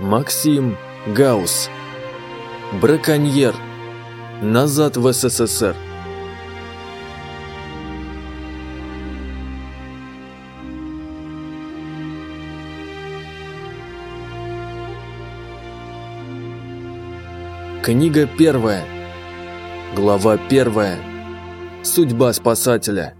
Максим Гаус. Браконьер. Назад в СССР. Книга первая. Глава первая. Судьба спасателя.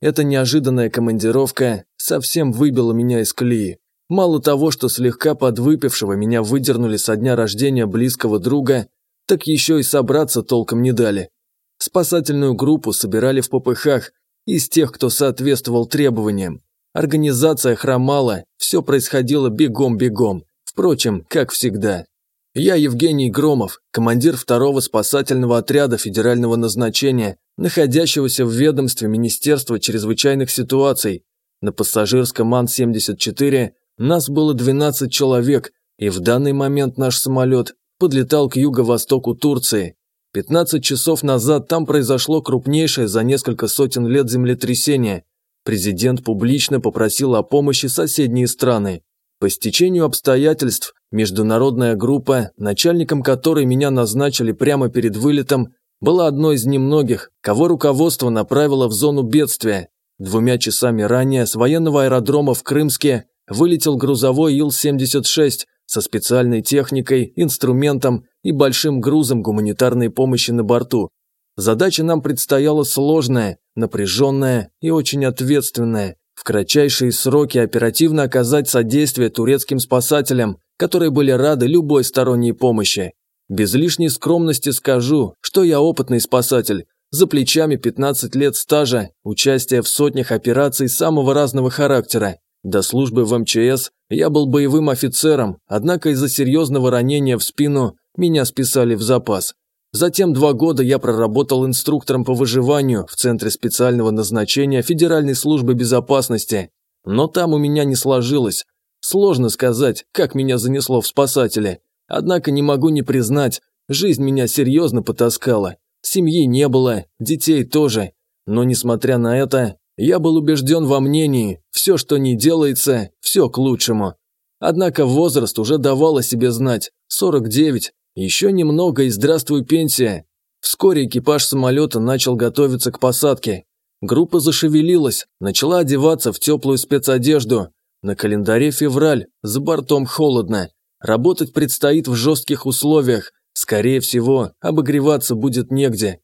Эта неожиданная командировка совсем выбила меня из колеи. Мало того, что слегка подвыпившего меня выдернули со дня рождения близкого друга, так еще и собраться толком не дали. Спасательную группу собирали в попыхах из тех, кто соответствовал требованиям. Организация хромала, все происходило бегом-бегом. Впрочем, как всегда. Я Евгений Громов, командир второго спасательного отряда федерального назначения, находящегося в ведомстве Министерства чрезвычайных ситуаций. На пассажирском Ан-74 нас было 12 человек, и в данный момент наш самолет подлетал к юго-востоку Турции. 15 часов назад там произошло крупнейшее за несколько сотен лет землетрясение. Президент публично попросил о помощи соседние страны. По стечению обстоятельств, международная группа, начальником которой меня назначили прямо перед вылетом, была одной из немногих, кого руководство направило в зону бедствия. Двумя часами ранее с военного аэродрома в Крымске вылетел грузовой Ил-76 со специальной техникой, инструментом и большим грузом гуманитарной помощи на борту. Задача нам предстояла сложная, напряженная и очень ответственная. В кратчайшие сроки оперативно оказать содействие турецким спасателям, которые были рады любой сторонней помощи. Без лишней скромности скажу, что я опытный спасатель, за плечами 15 лет стажа, участие в сотнях операций самого разного характера. До службы в МЧС я был боевым офицером, однако из-за серьезного ранения в спину меня списали в запас. Затем два года я проработал инструктором по выживанию в Центре специального назначения Федеральной службы безопасности. Но там у меня не сложилось. Сложно сказать, как меня занесло в спасатели. Однако не могу не признать, жизнь меня серьезно потаскала. Семьи не было, детей тоже. Но несмотря на это, я был убежден во мнении, все, что не делается, все к лучшему. Однако возраст уже давал о себе знать, 49, еще немного и здравствуй пенсия. Вскоре экипаж самолета начал готовиться к посадке. Группа зашевелилась, начала одеваться в теплую спецодежду. На календаре февраль, за бортом холодно. Работать предстоит в жестких условиях. Скорее всего, обогреваться будет негде.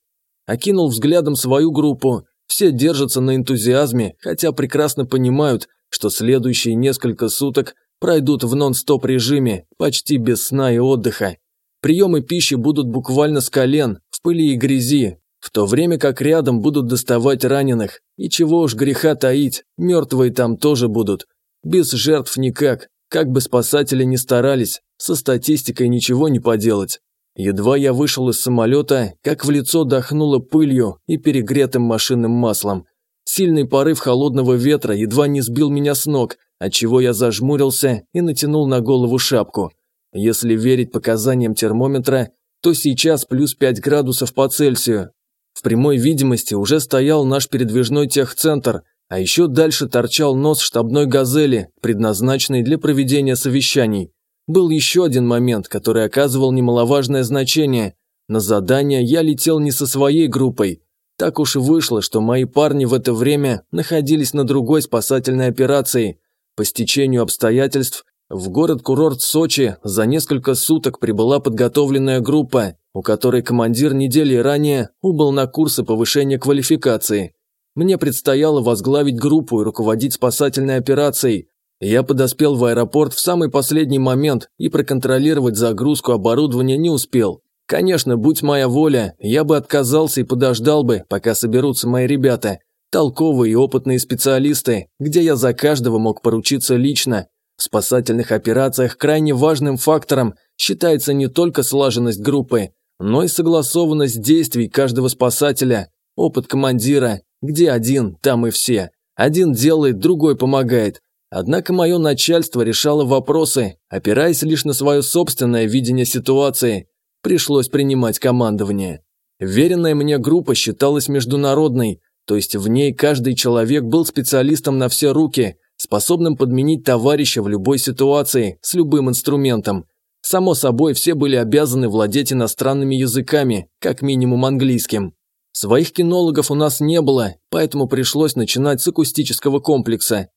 Окинул взглядом свою группу, все держатся на энтузиазме, хотя прекрасно понимают, что следующие несколько суток пройдут в нон-стоп режиме, почти без сна и отдыха. Приемы пищи будут буквально с колен, в пыли и грязи, в то время как рядом будут доставать раненых. И чего уж греха таить, мертвые там тоже будут. Без жертв никак, как бы спасатели ни старались, со статистикой ничего не поделать. Едва я вышел из самолета, как в лицо дохнуло пылью и перегретым машинным маслом. Сильный порыв холодного ветра едва не сбил меня с ног, отчего я зажмурился и натянул на голову шапку. Если верить показаниям термометра, то сейчас плюс 5 градусов по Цельсию. В прямой видимости уже стоял наш передвижной техцентр, а еще дальше торчал нос штабной «Газели», предназначенный для проведения совещаний. Был еще один момент, который оказывал немаловажное значение. На задание я летел не со своей группой. Так уж и вышло, что мои парни в это время находились на другой спасательной операции. По стечению обстоятельств в город-курорт Сочи за несколько суток прибыла подготовленная группа, у которой командир недели ранее убыл на курсы повышения квалификации. Мне предстояло возглавить группу и руководить спасательной операцией, я подоспел в аэропорт в самый последний момент и проконтролировать загрузку оборудования не успел. Конечно, будь моя воля, я бы отказался и подождал бы, пока соберутся мои ребята. Толковые и опытные специалисты, где я за каждого мог поручиться лично. В спасательных операциях крайне важным фактором считается не только слаженность группы, но и согласованность действий каждого спасателя, опыт командира, где один, там и все. Один делает, другой помогает. Однако мое начальство решало вопросы, опираясь лишь на свое собственное видение ситуации. Пришлось принимать командование. Веренная мне группа считалась международной, то есть в ней каждый человек был специалистом на все руки, способным подменить товарища в любой ситуации, с любым инструментом. Само собой, все были обязаны владеть иностранными языками, как минимум английским. Своих кинологов у нас не было, поэтому пришлось начинать с акустического комплекса.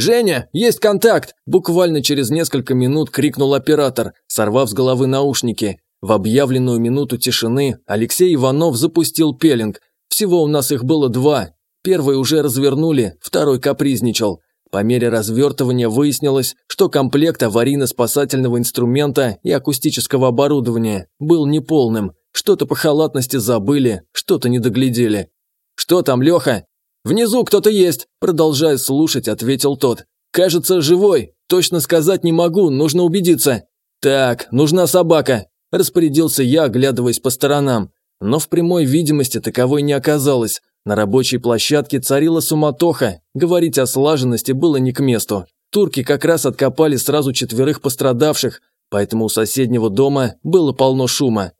«Женя, есть контакт!» – буквально через несколько минут крикнул оператор, сорвав с головы наушники. В объявленную минуту тишины Алексей Иванов запустил пелинг. Всего у нас их было два. Первый уже развернули, второй капризничал. По мере развертывания выяснилось, что комплект аварийно-спасательного инструмента и акустического оборудования был неполным. Что-то по халатности забыли, что-то не доглядели. «Что там, Леха?» «Внизу кто-то есть», – продолжая слушать, ответил тот. «Кажется, живой. Точно сказать не могу, нужно убедиться». «Так, нужна собака», – распорядился я, оглядываясь по сторонам. Но в прямой видимости таковой не оказалось. На рабочей площадке царила суматоха, говорить о слаженности было не к месту. Турки как раз откопали сразу четверых пострадавших, поэтому у соседнего дома было полно шума.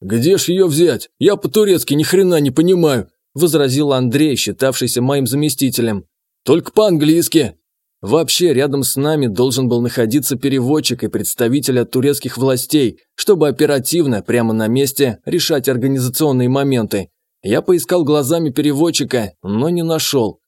«Где ж ее взять? Я по-турецки ни хрена не понимаю», – возразил Андрей, считавшийся моим заместителем. «Только по-английски». Вообще, рядом с нами должен был находиться переводчик и представитель от турецких властей, чтобы оперативно, прямо на месте, решать организационные моменты. Я поискал глазами переводчика, но не нашел.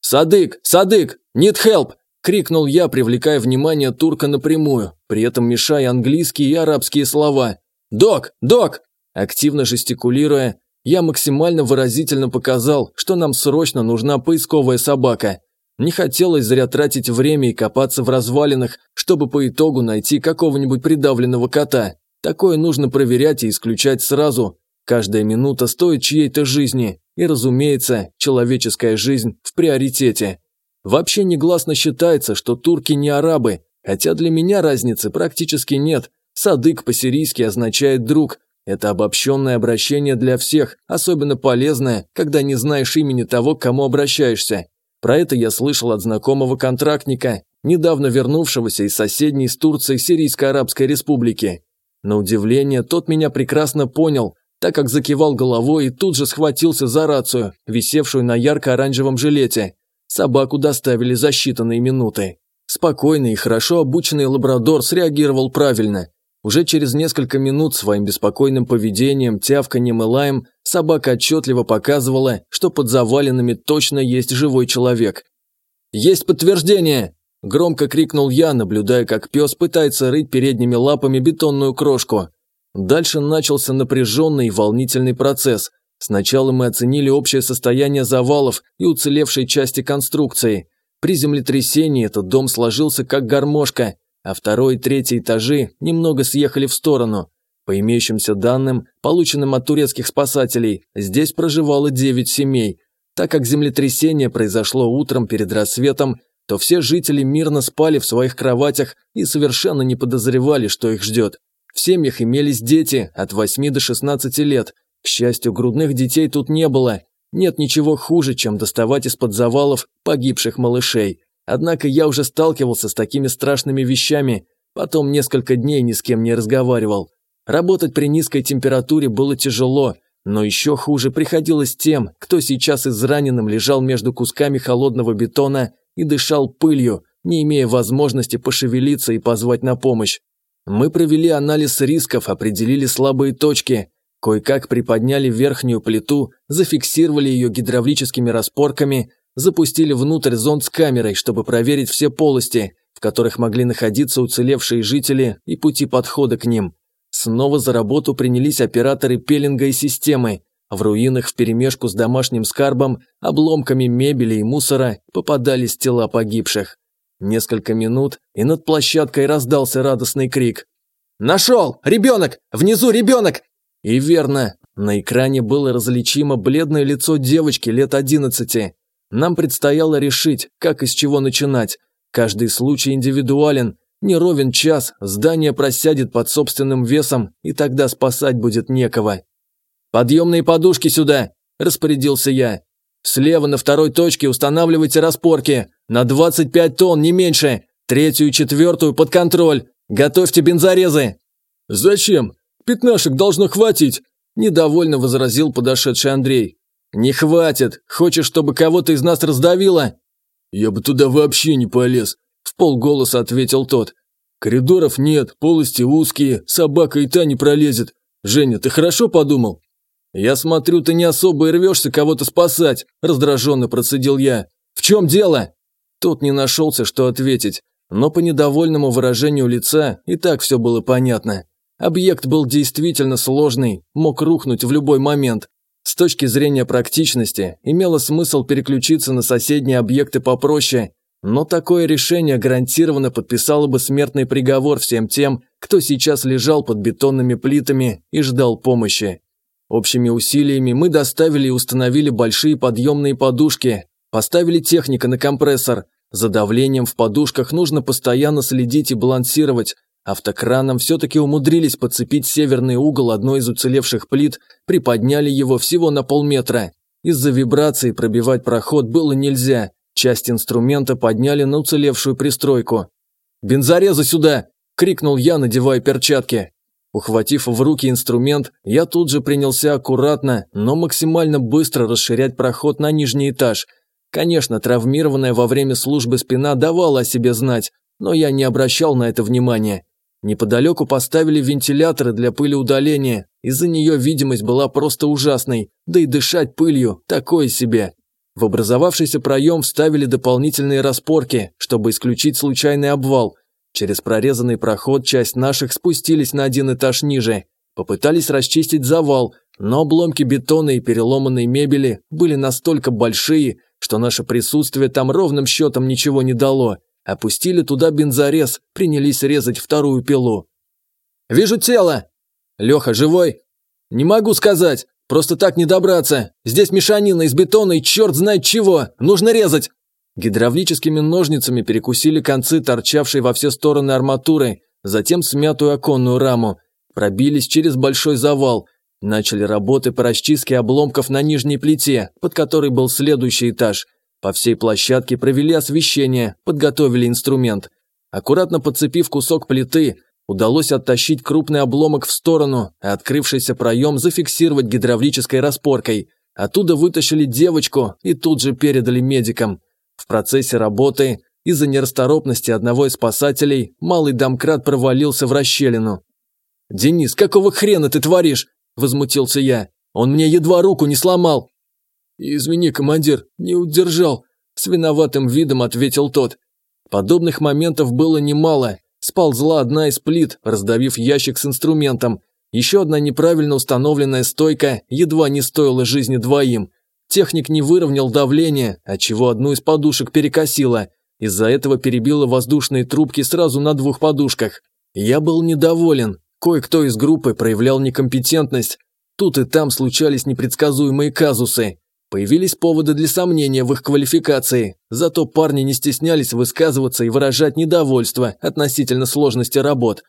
«Садык! Садык! Need help!» – крикнул я, привлекая внимание турка напрямую, при этом мешая английские и арабские слова. «Док! Док!» Активно жестикулируя, я максимально выразительно показал, что нам срочно нужна поисковая собака. Не хотелось зря тратить время и копаться в развалинах, чтобы по итогу найти какого-нибудь придавленного кота. Такое нужно проверять и исключать сразу, Каждая минута стоит чьей-то жизни, и, разумеется, человеческая жизнь в приоритете. Вообще негласно считается, что турки не арабы, хотя для меня разницы практически нет. Садык по-сирийски означает «друг». Это обобщенное обращение для всех, особенно полезное, когда не знаешь имени того, к кому обращаешься. Про это я слышал от знакомого контрактника, недавно вернувшегося из соседней с Турцией Сирийско-Арабской Республики. На удивление, тот меня прекрасно понял, так как закивал головой и тут же схватился за рацию, висевшую на ярко-оранжевом жилете. Собаку доставили за считанные минуты. Спокойный и хорошо обученный лабрадор среагировал правильно. Уже через несколько минут своим беспокойным поведением, тявканьем и лаем собака отчетливо показывала, что под завалинами точно есть живой человек. «Есть подтверждение!» – громко крикнул я, наблюдая, как пес пытается рыть передними лапами бетонную крошку. Дальше начался напряженный и волнительный процесс. Сначала мы оценили общее состояние завалов и уцелевшей части конструкции. При землетрясении этот дом сложился как гармошка, а второй и третий этажи немного съехали в сторону. По имеющимся данным, полученным от турецких спасателей, здесь проживало 9 семей. Так как землетрясение произошло утром перед рассветом, то все жители мирно спали в своих кроватях и совершенно не подозревали, что их ждет. В семьях имелись дети от 8 до 16 лет. К счастью, грудных детей тут не было. Нет ничего хуже, чем доставать из-под завалов погибших малышей. Однако я уже сталкивался с такими страшными вещами, потом несколько дней ни с кем не разговаривал. Работать при низкой температуре было тяжело, но еще хуже приходилось тем, кто сейчас израненным лежал между кусками холодного бетона и дышал пылью, не имея возможности пошевелиться и позвать на помощь. Мы провели анализ рисков, определили слабые точки, кое-как приподняли верхнюю плиту, зафиксировали ее гидравлическими распорками, запустили внутрь зонд с камерой, чтобы проверить все полости, в которых могли находиться уцелевшие жители и пути подхода к ним. Снова за работу принялись операторы пеленга и системы. В руинах вперемешку с домашним скарбом, обломками мебели и мусора попадались тела погибших. Несколько минут, и над площадкой раздался радостный крик. «Нашел! Ребенок! Внизу ребенок!» И верно, на экране было различимо бледное лицо девочки лет одиннадцати. Нам предстояло решить, как и с чего начинать. Каждый случай индивидуален, не ровен час, здание просядет под собственным весом, и тогда спасать будет некого. «Подъемные подушки сюда!» – распорядился я. Слева на второй точке устанавливайте распорки. На 25 тонн, не меньше. Третью и четвертую под контроль. Готовьте бензорезы». «Зачем? Пятнашек должно хватить», – недовольно возразил подошедший Андрей. «Не хватит. Хочешь, чтобы кого-то из нас раздавило?» «Я бы туда вообще не полез», – в полголоса ответил тот. «Коридоров нет, полости узкие, собака и та не пролезет. Женя, ты хорошо подумал?» «Я смотрю, ты не особо и рвешься кого-то спасать», – раздраженно процедил я. «В чем дело?» Тот не нашелся, что ответить, но по недовольному выражению лица и так все было понятно. Объект был действительно сложный, мог рухнуть в любой момент. С точки зрения практичности, имело смысл переключиться на соседние объекты попроще, но такое решение гарантированно подписало бы смертный приговор всем тем, кто сейчас лежал под бетонными плитами и ждал помощи. Общими усилиями мы доставили и установили большие подъемные подушки, поставили техника на компрессор. За давлением в подушках нужно постоянно следить и балансировать, Автокраном все-таки умудрились подцепить северный угол одной из уцелевших плит, приподняли его всего на полметра. Из-за вибрации пробивать проход было нельзя, часть инструмента подняли на уцелевшую пристройку. «Бензорезы сюда!» – крикнул я, надевая перчатки. Ухватив в руки инструмент, я тут же принялся аккуратно, но максимально быстро расширять проход на нижний этаж. Конечно, травмированная во время службы спина давала о себе знать, но я не обращал на это внимания. Неподалеку поставили вентиляторы для пылеудаления, из-за нее видимость была просто ужасной, да и дышать пылью – такое себе. В образовавшийся проем вставили дополнительные распорки, чтобы исключить случайный обвал. Через прорезанный проход часть наших спустились на один этаж ниже. Попытались расчистить завал, но обломки бетона и переломанной мебели были настолько большие, что наше присутствие там ровным счетом ничего не дало – Опустили туда бензорез, принялись резать вторую пилу. «Вижу тело!» «Леха, живой?» «Не могу сказать. Просто так не добраться. Здесь мешанина из бетона и черт знает чего. Нужно резать!» Гидравлическими ножницами перекусили концы торчавшей во все стороны арматуры, затем смятую оконную раму. Пробились через большой завал. Начали работы по расчистке обломков на нижней плите, под которой был следующий этаж. По всей площадке провели освещение, подготовили инструмент. Аккуратно подцепив кусок плиты, удалось оттащить крупный обломок в сторону, а открывшийся проем зафиксировать гидравлической распоркой. Оттуда вытащили девочку и тут же передали медикам. В процессе работы из-за нерасторопности одного из спасателей малый домкрат провалился в расщелину. «Денис, какого хрена ты творишь?» – возмутился я. «Он мне едва руку не сломал». «Извини, командир, не удержал», – с виноватым видом ответил тот. Подобных моментов было немало. Сползла одна из плит, раздавив ящик с инструментом. Еще одна неправильно установленная стойка едва не стоила жизни двоим. Техник не выровнял давление, отчего одну из подушек перекосило. Из-за этого перебило воздушные трубки сразу на двух подушках. Я был недоволен. Кое-кто из группы проявлял некомпетентность. Тут и там случались непредсказуемые казусы. Появились поводы для сомнения в их квалификации, зато парни не стеснялись высказываться и выражать недовольство относительно сложности работ.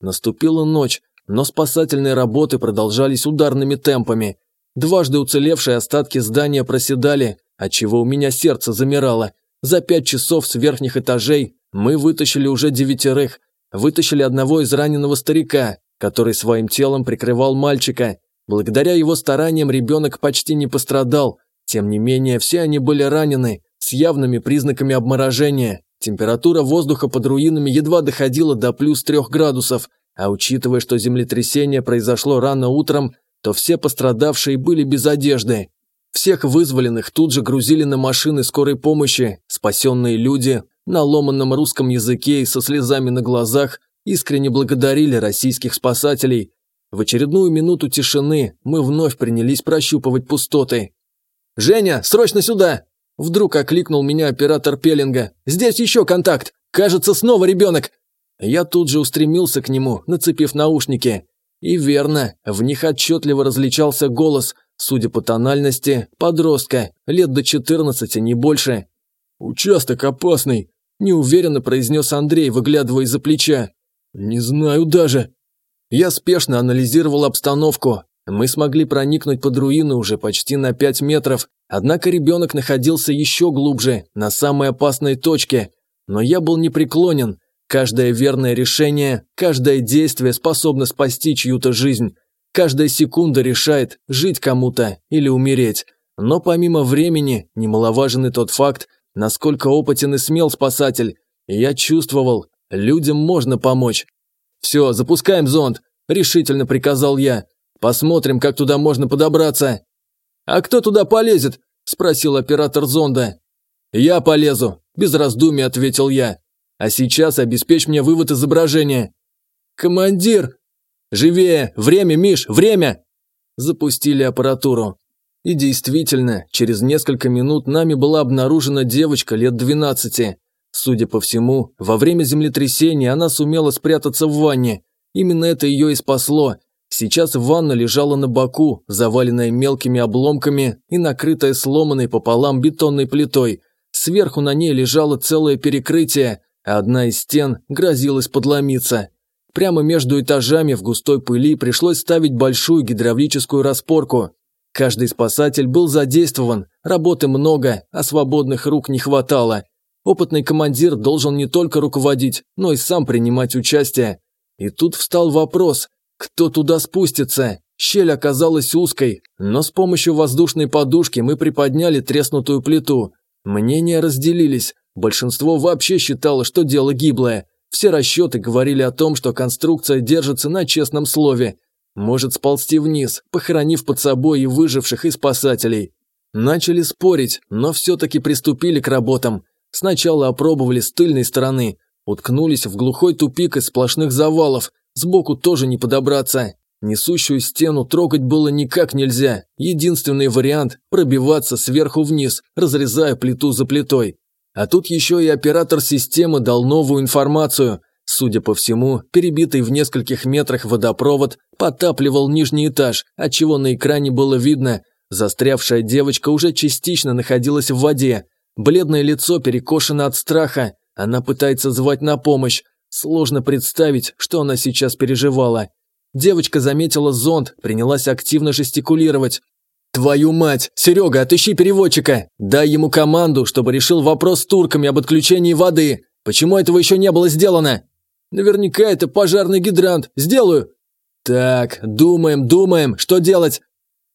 Наступила ночь, но спасательные работы продолжались ударными темпами. Дважды уцелевшие остатки здания проседали, отчего у меня сердце замирало. За пять часов с верхних этажей мы вытащили уже девятерых, вытащили одного из раненого старика, который своим телом прикрывал мальчика. Благодаря его стараниям ребенок почти не пострадал, тем не менее, все они были ранены, с явными признаками обморожения. Температура воздуха под руинами едва доходила до плюс трех градусов, а учитывая, что землетрясение произошло рано утром, то все пострадавшие были без одежды. Всех вызволенных тут же грузили на машины скорой помощи, спасенные люди на ломанном русском языке и со слезами на глазах искренне благодарили российских спасателей. В очередную минуту тишины мы вновь принялись прощупывать пустоты. «Женя, срочно сюда!» Вдруг окликнул меня оператор пелинга. «Здесь еще контакт! Кажется, снова ребенок!» Я тут же устремился к нему, нацепив наушники. И верно, в них отчетливо различался голос, судя по тональности, подростка, лет до 14, не больше. «Участок опасный», – неуверенно произнес Андрей, выглядывая из-за плеча. «Не знаю даже». Я спешно анализировал обстановку, мы смогли проникнуть под руины уже почти на 5 метров, однако ребенок находился еще глубже, на самой опасной точке. Но я был непреклонен. Каждое верное решение, каждое действие способно спасти чью-то жизнь. Каждая секунда решает, жить кому-то или умереть. Но помимо времени, немаловажен и тот факт, насколько опытен и смел спасатель. Я чувствовал, людям можно помочь. «Все, запускаем зонд», – решительно приказал я. «Посмотрим, как туда можно подобраться». «А кто туда полезет?» – спросил оператор зонда. «Я полезу», – без раздумий ответил я. «А сейчас обеспечь мне вывод изображения». «Командир!» «Живее! Время, Миш, время!» Запустили аппаратуру. И действительно, через несколько минут нами была обнаружена девочка лет 12. Судя по всему, во время землетрясения она сумела спрятаться в ванне. Именно это ее и спасло. Сейчас ванна лежала на боку, заваленная мелкими обломками и накрытая сломанной пополам бетонной плитой. Сверху на ней лежало целое перекрытие, а одна из стен грозилась подломиться. Прямо между этажами в густой пыли пришлось ставить большую гидравлическую распорку. Каждый спасатель был задействован, работы много, а свободных рук не хватало. Опытный командир должен не только руководить, но и сам принимать участие. И тут встал вопрос, кто туда спустится? Щель оказалась узкой, но с помощью воздушной подушки мы приподняли треснутую плиту. Мнения разделились. Большинство вообще считало, что дело гиблое. Все расчеты говорили о том, что конструкция держится на честном слове. Может сползти вниз, похоронив под собой и выживших, и спасателей. Начали спорить, но все-таки приступили к работам. Сначала опробовали с тыльной стороны, уткнулись в глухой тупик из сплошных завалов, сбоку тоже не подобраться. Несущую стену трогать было никак нельзя. Единственный вариант – пробиваться сверху вниз, разрезая плиту за плитой. А тут еще и оператор системы дал новую информацию. Судя по всему, перебитый в нескольких метрах водопровод потапливал нижний этаж, отчего на экране было видно, застрявшая девочка уже частично находилась в воде, Бледное лицо перекошено от страха. Она пытается звать на помощь. Сложно представить, что она сейчас переживала. Девочка заметила зонт, принялась активно жестикулировать. «Твою мать! Серега, отыщи переводчика! Дай ему команду, чтобы решил вопрос с турками об отключении воды! Почему этого еще не было сделано?» «Наверняка это пожарный гидрант! Сделаю!» «Так, думаем, думаем, что делать?»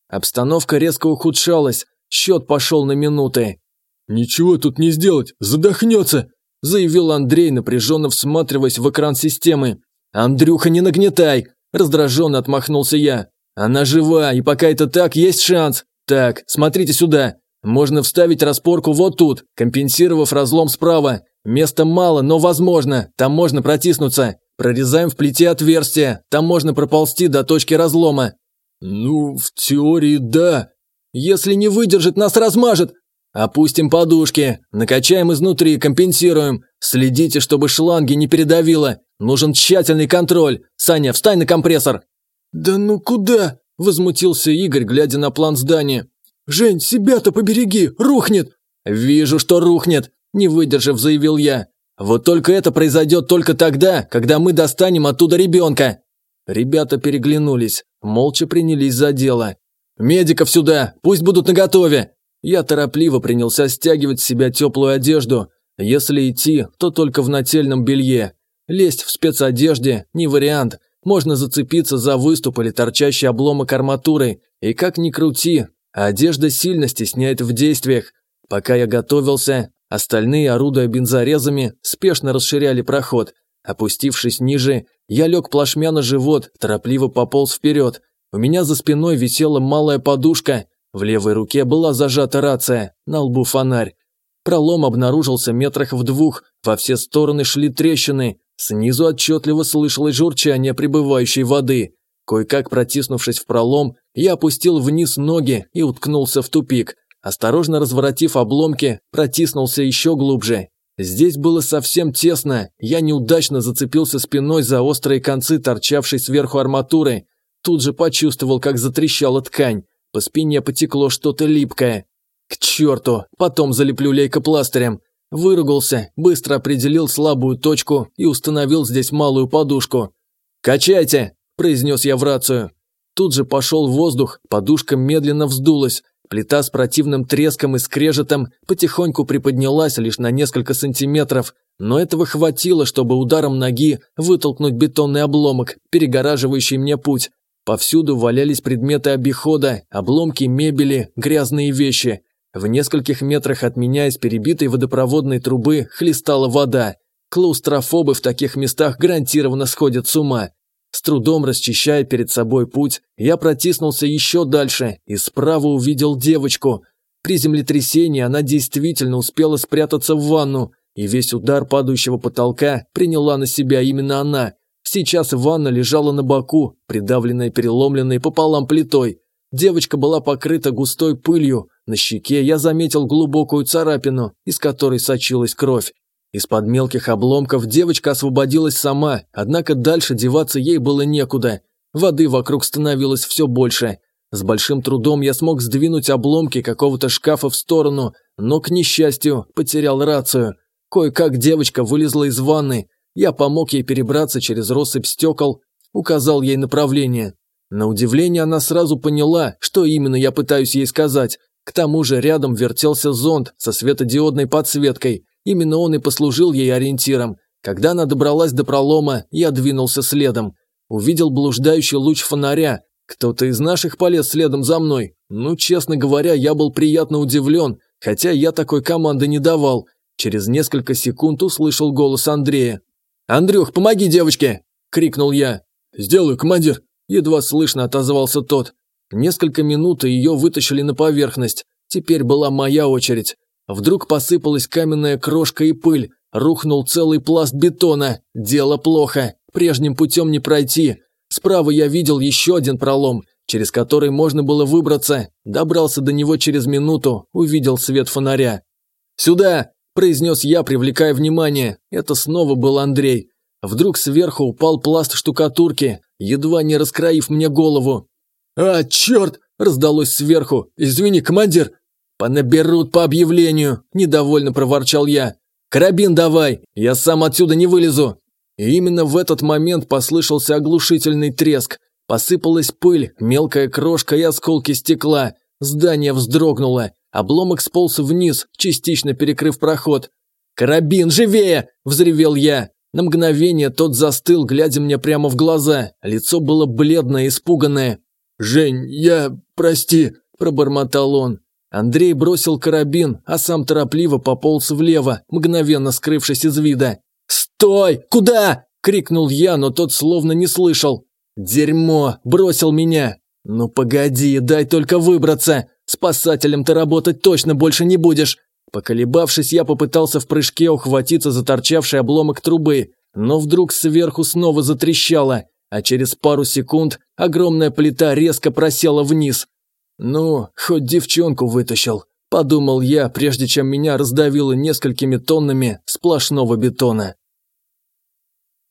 Обстановка резко ухудшалась, счет пошел на минуты. «Ничего тут не сделать, задохнется!» – заявил Андрей, напряженно всматриваясь в экран системы. «Андрюха, не нагнетай!» – раздраженно отмахнулся я. «Она жива, и пока это так, есть шанс. Так, смотрите сюда. Можно вставить распорку вот тут, компенсировав разлом справа. Места мало, но возможно, там можно протиснуться. Прорезаем в плите отверстие, там можно проползти до точки разлома». «Ну, в теории, да». «Если не выдержит, нас размажет!» Опустим подушки, накачаем изнутри, компенсируем. Следите, чтобы шланги не передавило. Нужен тщательный контроль. Саня, встань на компрессор. Да ну куда? Возмутился Игорь, глядя на план здания. Жень, себя-то побереги, рухнет. Вижу, что рухнет, не выдержав, заявил я. Вот только это произойдет только тогда, когда мы достанем оттуда ребенка. Ребята переглянулись, молча принялись за дело. «Медиков сюда, пусть будут наготове!» Я торопливо принялся стягивать с себя теплую одежду. Если идти, то только в нательном белье. Лезть в спецодежде – не вариант. Можно зацепиться за выступ или торчащий обломок арматуры. И как ни крути, одежда сильно стесняет в действиях. Пока я готовился, остальные, орудуя бензорезами, спешно расширяли проход. Опустившись ниже, я лег плашмя на живот, торопливо пополз вперед. У меня за спиной висела малая подушка – в левой руке была зажата рация, на лбу фонарь. Пролом обнаружился метрах в двух, во все стороны шли трещины, снизу отчетливо слышалось журчание прибывающей воды. Кое-как протиснувшись в пролом, я опустил вниз ноги и уткнулся в тупик. Осторожно разворотив обломки, протиснулся еще глубже. Здесь было совсем тесно, я неудачно зацепился спиной за острые концы торчавшей сверху арматуры. Тут же почувствовал, как затрещала ткань. По спине потекло что-то липкое. К черту, потом залеплю лейкопластырем. Выругался, быстро определил слабую точку и установил здесь малую подушку. «Качайте!» – произнес я в рацию. Тут же пошел воздух, подушка медленно вздулась. Плита с противным треском и скрежетом потихоньку приподнялась лишь на несколько сантиметров, но этого хватило, чтобы ударом ноги вытолкнуть бетонный обломок, перегораживающий мне путь. Повсюду валялись предметы обихода, обломки мебели, грязные вещи. В нескольких метрах от меня из перебитой водопроводной трубы хлестала вода. Клаустрофобы в таких местах гарантированно сходят с ума. С трудом расчищая перед собой путь, я протиснулся еще дальше и справа увидел девочку. При землетрясении она действительно успела спрятаться в ванну, и весь удар падающего потолка приняла на себя именно она. Сейчас ванна лежала на боку, придавленная переломленной пополам плитой. Девочка была покрыта густой пылью, на щеке я заметил глубокую царапину, из которой сочилась кровь. Из-под мелких обломков девочка освободилась сама, однако дальше деваться ей было некуда. Воды вокруг становилось все больше. С большим трудом я смог сдвинуть обломки какого-то шкафа в сторону, но, к несчастью, потерял рацию. Кое-как девочка вылезла из ванны. Я помог ей перебраться через россыпь стекол, указал ей направление. На удивление она сразу поняла, что именно я пытаюсь ей сказать. К тому же рядом вертелся зонд со светодиодной подсветкой. Именно он и послужил ей ориентиром. Когда она добралась до пролома, я двинулся следом. Увидел блуждающий луч фонаря. Кто-то из наших полез следом за мной. Ну, честно говоря, я был приятно удивлен, хотя я такой команды не давал. Через несколько секунд услышал голос Андрея. «Андрюх, помоги девочке!» – крикнул я. «Сделаю, командир!» – едва слышно отозвался тот. Несколько минут и ее вытащили на поверхность. Теперь была моя очередь. Вдруг посыпалась каменная крошка и пыль, рухнул целый пласт бетона. Дело плохо, прежним путем не пройти. Справа я видел еще один пролом, через который можно было выбраться. Добрался до него через минуту, увидел свет фонаря. «Сюда!» – произнес я, привлекая внимание. Это снова был Андрей. Вдруг сверху упал пласт штукатурки, едва не раскроив мне голову. «А, черт!» – раздалось сверху. «Извини, командир!» «Понаберут по объявлению!» – недовольно проворчал я. «Карабин давай! Я сам отсюда не вылезу!» И именно в этот момент послышался оглушительный треск. Посыпалась пыль, мелкая крошка и осколки стекла. Здание вздрогнуло. Обломок сполз вниз, частично перекрыв проход. «Карабин, живее!» – взревел я. На мгновение тот застыл, глядя мне прямо в глаза. Лицо было бледное, испуганное. «Жень, я... прости», – пробормотал он. Андрей бросил карабин, а сам торопливо пополз влево, мгновенно скрывшись из вида. «Стой! Куда?» – крикнул я, но тот словно не слышал. «Дерьмо! Бросил меня!» «Ну погоди, дай только выбраться! Спасателем ты работать точно больше не будешь!» Поколебавшись, я попытался в прыжке ухватиться за торчавший обломок трубы, но вдруг сверху снова затрещало, а через пару секунд огромная плита резко просела вниз. «Ну, хоть девчонку вытащил», – подумал я, прежде чем меня раздавило несколькими тоннами сплошного бетона.